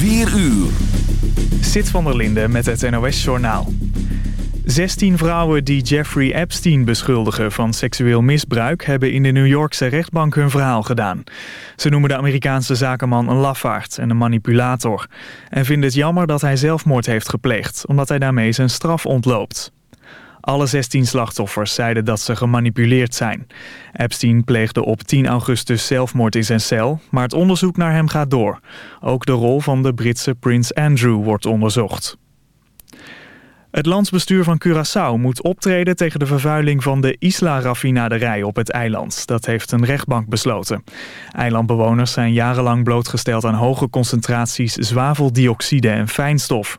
4 uur. Sit van der Linde met het NOS-journaal. 16 vrouwen die Jeffrey Epstein beschuldigen van seksueel misbruik... hebben in de New Yorkse rechtbank hun verhaal gedaan. Ze noemen de Amerikaanse zakenman een lafaard en een manipulator... en vinden het jammer dat hij zelfmoord heeft gepleegd... omdat hij daarmee zijn straf ontloopt. Alle 16 slachtoffers zeiden dat ze gemanipuleerd zijn. Epstein pleegde op 10 augustus zelfmoord in zijn cel, maar het onderzoek naar hem gaat door. Ook de rol van de Britse prins Andrew wordt onderzocht. Het landsbestuur van Curaçao moet optreden tegen de vervuiling van de Isla-raffinaderij op het eiland. Dat heeft een rechtbank besloten. Eilandbewoners zijn jarenlang blootgesteld aan hoge concentraties zwaveldioxide en fijnstof.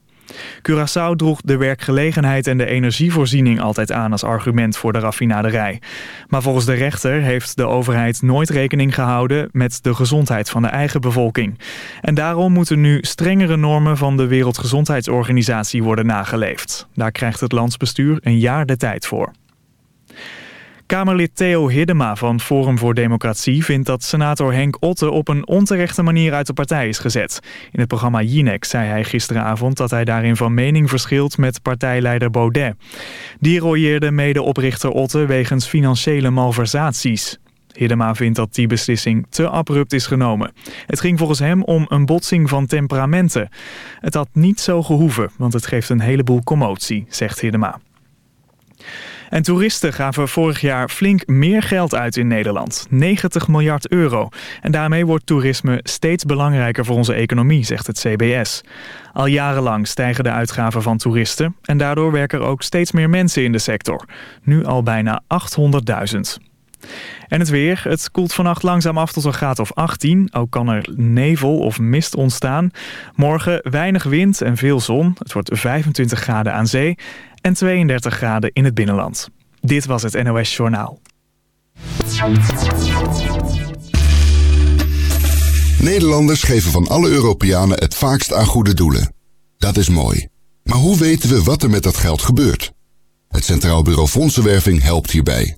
Curaçao droeg de werkgelegenheid en de energievoorziening altijd aan als argument voor de raffinaderij. Maar volgens de rechter heeft de overheid nooit rekening gehouden met de gezondheid van de eigen bevolking. En daarom moeten nu strengere normen van de Wereldgezondheidsorganisatie worden nageleefd. Daar krijgt het landsbestuur een jaar de tijd voor. Kamerlid Theo Hiddema van Forum voor Democratie vindt dat senator Henk Otte op een onterechte manier uit de partij is gezet. In het programma Jinek zei hij gisteravond dat hij daarin van mening verschilt met partijleider Baudet. Die royeerde medeoprichter Otte wegens financiële malversaties. Hiddema vindt dat die beslissing te abrupt is genomen. Het ging volgens hem om een botsing van temperamenten. Het had niet zo gehoeven, want het geeft een heleboel commotie, zegt Hiddema. En toeristen gaven vorig jaar flink meer geld uit in Nederland. 90 miljard euro. En daarmee wordt toerisme steeds belangrijker voor onze economie, zegt het CBS. Al jarenlang stijgen de uitgaven van toeristen. En daardoor werken er ook steeds meer mensen in de sector. Nu al bijna 800.000. En het weer. Het koelt vannacht langzaam af tot een graad of 18. Ook kan er nevel of mist ontstaan. Morgen weinig wind en veel zon. Het wordt 25 graden aan zee en 32 graden in het binnenland. Dit was het NOS Journaal. Nederlanders geven van alle Europeanen het vaakst aan goede doelen. Dat is mooi. Maar hoe weten we wat er met dat geld gebeurt? Het Centraal Bureau Fondsenwerving helpt hierbij.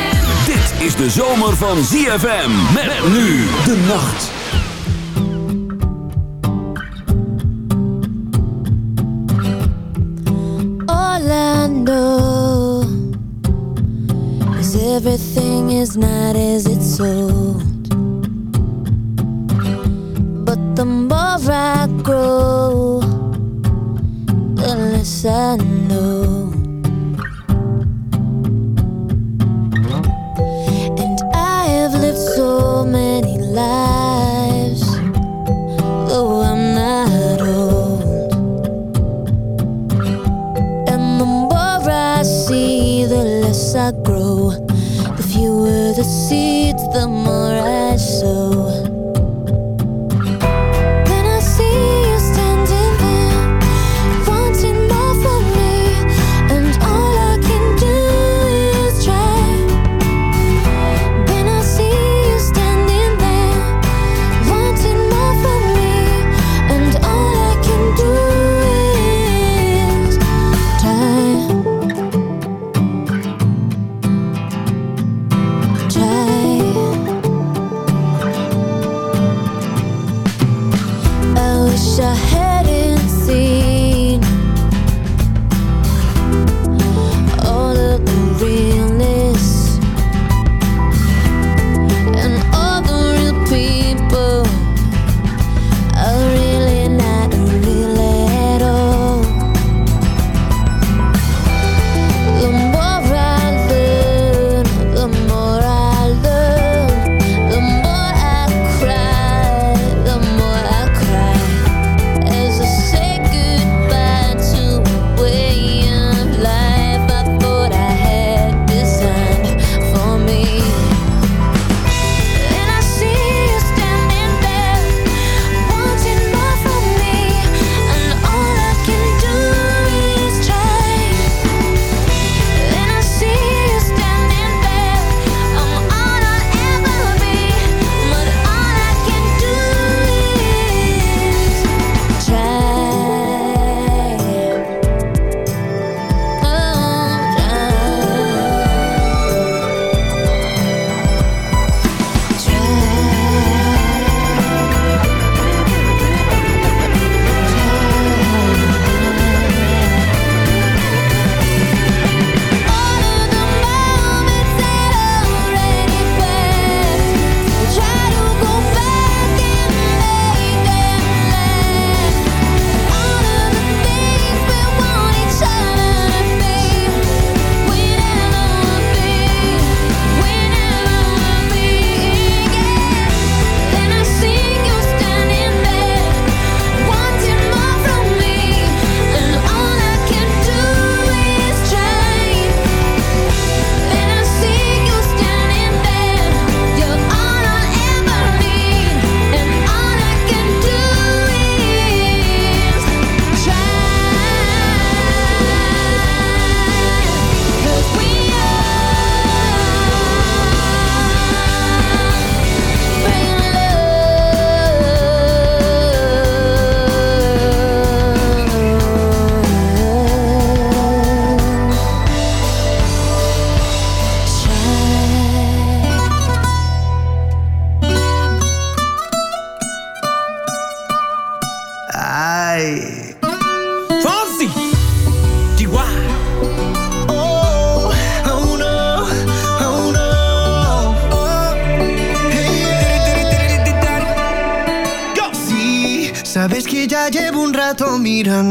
Is de zomer van ZFM. Met nu de nacht. Orlando is everything is not as it's sold. But the more I grow, the less I know. Lives, though I'm not old. And the more I see, the less I grow. The fewer the seeds, the more I sow. freedom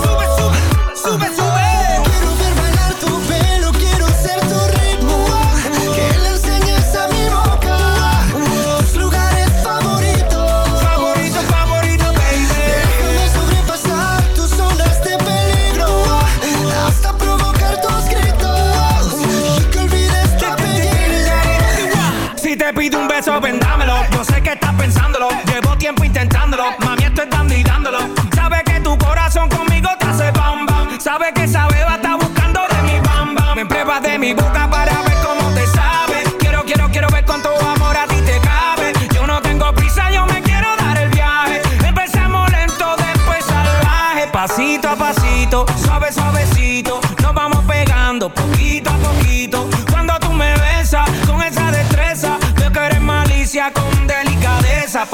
Sube, sube.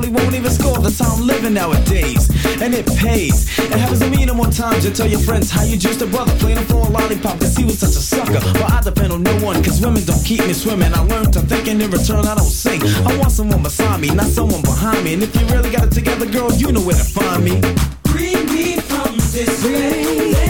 probably won't even score. That's how I'm living nowadays, and it pays. It happens to me no more times. You tell your friends how you just a brother, playing a lollipop, cause he was such a sucker. But I depend on no one, cause women don't keep me swimming. I learned to think, and in return, I don't sing. I want someone beside me, not someone behind me. And if you really got it together, girl, you know where to find me. Free me from this pain.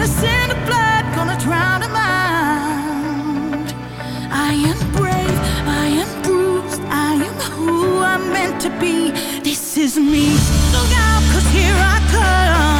gonna. I am brave, I am bruised, I am who I'm meant to be. This is me. Look out, cause here I come.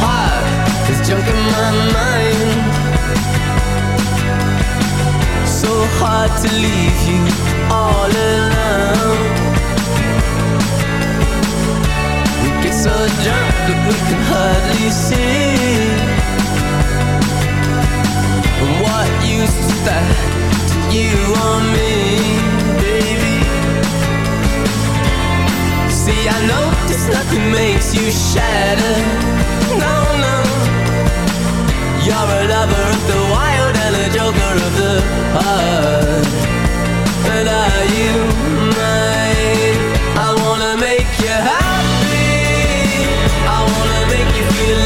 heart junk in my mind. So hard to leave you all alone. We get so drunk that we can hardly see. What to you or me? I notice nothing makes you shatter. No, no. You're a lover of the wild and a joker of the heart And are you mine? I wanna make you happy. I wanna make you feel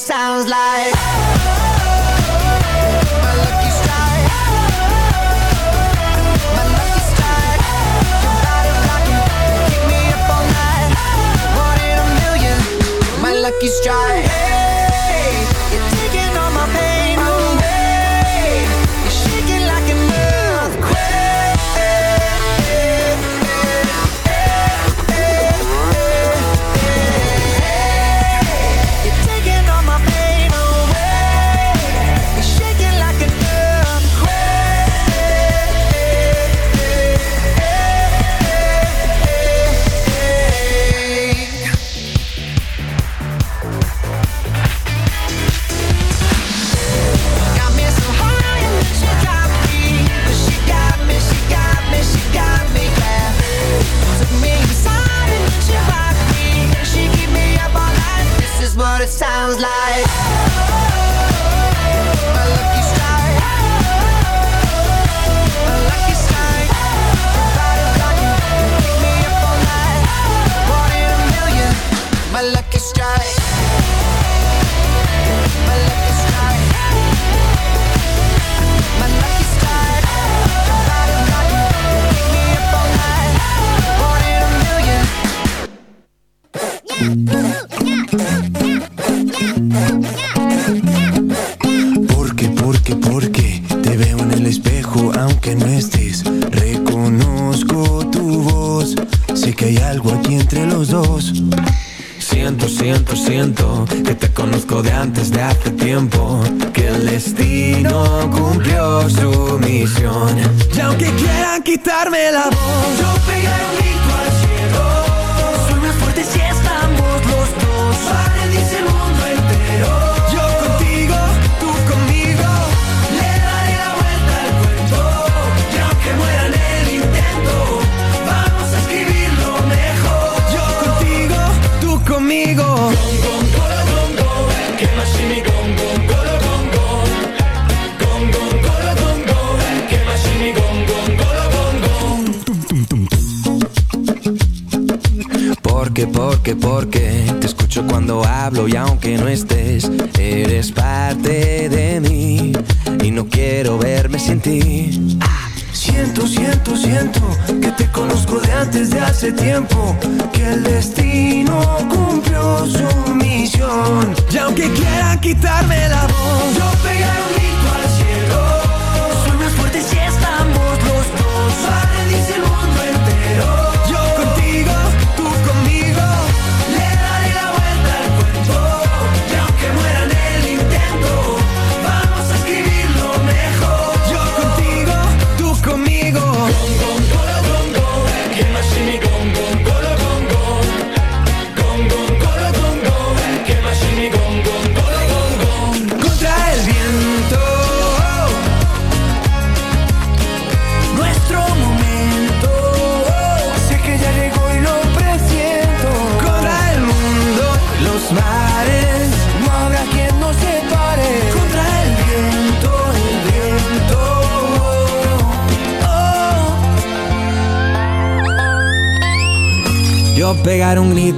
sounds like. My lucky strike. My lucky strike. You're out of Keep me up all night. One in a million. My lucky strike. aunque no estés, eres parte de mí y no quiero verme sin ti. Ah, siento, siento, siento que te conozco de antes de hace tiempo